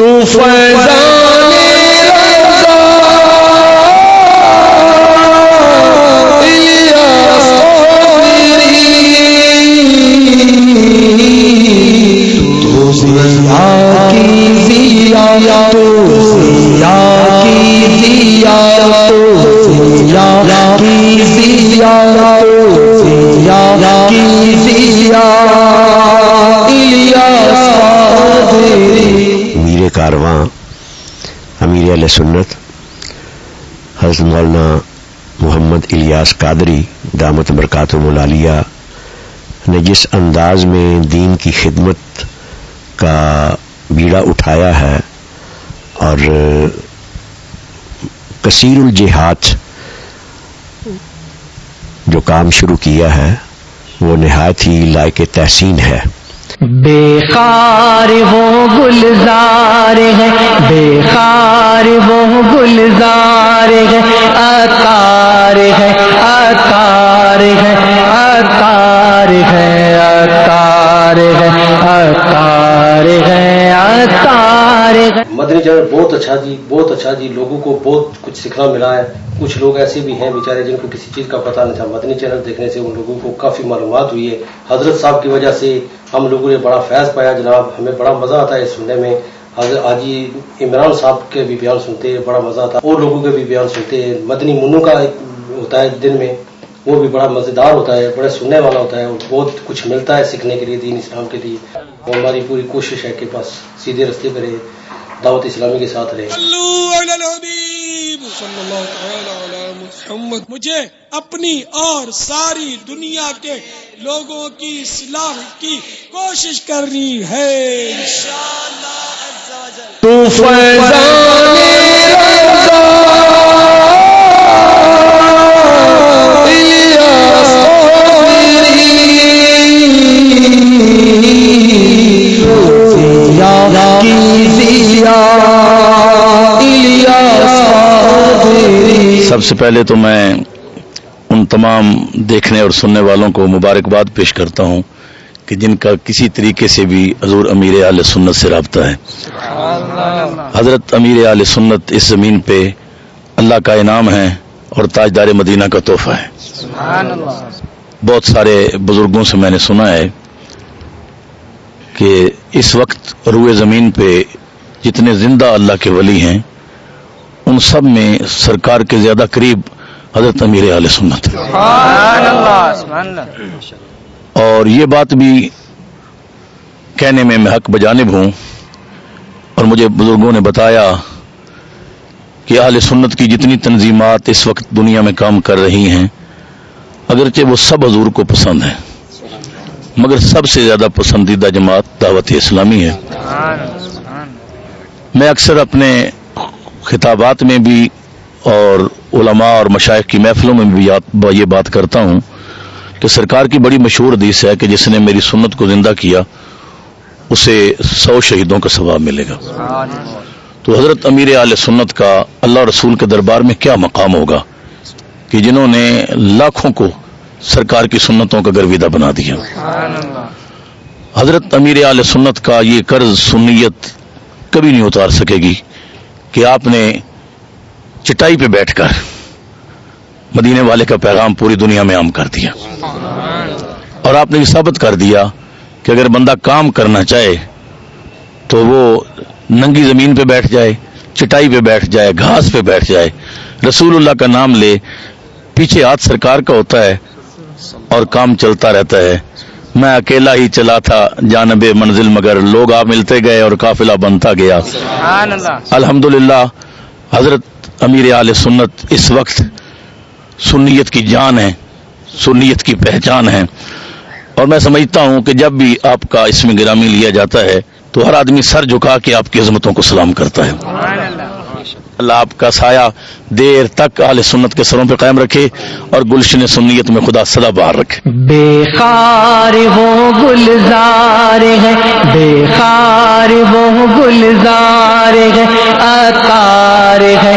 تو فیضان رضا۔ الیاس قادری تو ضیا کی کارواں امیر علیہ سنت، حضرت مولانا محمد الیاس قادری، دامت برکات ملالیہ نے جس انداز میں دین کی خدمت کا بیڑا اٹھایا ہے اور کثیر الجہاد جو کام شروع کیا ہے، وہ نہایت ہی لائق تحسین ہے۔ بے خار وہ گلزار ہے بے خار وہ گلزار ہے اکار ہے اکار ہے اکار ہے اکار ہے اکار ہے اکار ہے۔ مدنی چینل بہت اچھا جی بہت اچھا جی لوگوں کو بہت کچھ سیکھنا ملا ہے۔ کچھ لوگ ایسے بھی ہیں بیچارے جن کو کسی چیز کا پتہ نہیں تھا۔ مدنی چینل دیکھنے سے ان لوگوں کو کافی معلومات ہوئی ہے۔ حضرت صاحب کی وجہ سے ہم لوگوں نے بڑا فیض پایا۔ جناب، ہمیں بڑا مزہ آتا ہے سننے میں۔ حضرت آجی عمران صاحب کے بھی بیان سنتے ہیں، بڑا مزہ آتا ہے۔ اور لوگوں کے بھی بیان سنتے ہیں۔ مدنی منو کا ایک ہوتا ہے دن میں۔ وہ بھی بڑا مزیدار ہوتا ہے بڑا سننے والا ہوتا ہے اور بہت کچھ ملتا ہے سیکھنے کے لیے، دین اسلام کے لیے۔ اور ہماری پوری کوشش ہے کہ بس سیدھے رستے پہ رہے، دعوت اسلامی کے ساتھ رہے۔ صلی اللہ تعالی علی محمد، مجھے اپنی اور ساری دنیا کے لوگوں کی اصلاح کی کوشش کرنی ہے۔ انشاءاللہ عز و جل تو فیضان سب سے پہلے تو میں ان تمام دیکھنے اور سننے والوں کو مبارکباد پیش کرتا ہوں کہ جن کا کسی طریقے سے بھی حضور امیر علیہ سنت سے رابطہ ہے۔ حضرت امیر علیہ سنت اس زمین پہ اللہ کا انعام ہے اور تاجدار مدینہ کا تحفہ ہے۔ بہت سارے بزرگوں سے میں نے سنا ہے کہ اس وقت روئے زمین پہ جتنے زندہ اللہ کے ولی ہیں ان سب میں سرکار کے زیادہ قریب حضرت امیر علیہ سنت اور یہ بات بھی کہنے میں میں حق بجانب ہوں اور مجھے بزرگوں نے بتایا کہ اہل سنت کی جتنی تنظیمات اس وقت دنیا میں کام کر رہی ہیں اگرچہ وہ سب حضور کو پسند ہیں مگر سب سے زیادہ پسندیدہ جماعت دعوت اسلامی ہے۔ میں اکثر اپنے خطابات میں بھی اور علماء اور مشائق کی محفلوں میں بھی یہ بات کرتا ہوں کہ سرکار کی بڑی مشہور حدیث ہے کہ جس نے میری سنت کو زندہ کیا، اسے سو شہیدوں کا ثواب ملے گا۔ تو حضرت امیر علیہ سنت کا اللہ رسول کے دربار میں کیا مقام ہوگا کہ جنہوں نے لاکھوں کو سرکار کی سنتوں کا گرویدہ بنا دیا۔ حضرت امیر علیہ سنت کا یہ قرض سنیت کبھی نہیں اتار سکے گی۔ کہ آپ نے چٹائی پہ بیٹھ کر مدینے والے کا پیغام پوری دنیا میں عام کر دیا۔ اور آپ نے یہ ثابت کر دیا کہ اگر بندہ کام کرنا چاہے تو وہ ننگی زمین پہ بیٹھ جائے، چٹائی پہ بیٹھ جائے، گھاس پہ بیٹھ جائے۔ رسول اللہ کا نام لے، پیچھے ہاتھ سرکار کا ہوتا ہے اور کام چلتا رہتا ہے۔ میں اکیلا ہی چلا تھا جانب منزل مگر لوگ آ ملتے گئے اور قافلہ بنتا گیا۔ الحمدللہ حضرت امیر علیہ سنت اس وقت سنیت کی جان ہے سنیت کی پہچان ہے اور میں سمجھتا ہوں کہ جب بھی آپ کا اس میں گرامی لیا جاتا ہے تو ہر آدمی سر جھکا کے آپ کی عظمتوں کو سلام کرتا ہے۔ اللہ آپ کا سایہ دیر تک اہل سنت کے سروں پہ قائم رکھے اور گلشن سنیت میں خدا سدا بہار رکھے۔ بے خار وہ گلزار ہے بے خار وہ گلزار ہے اتار ہے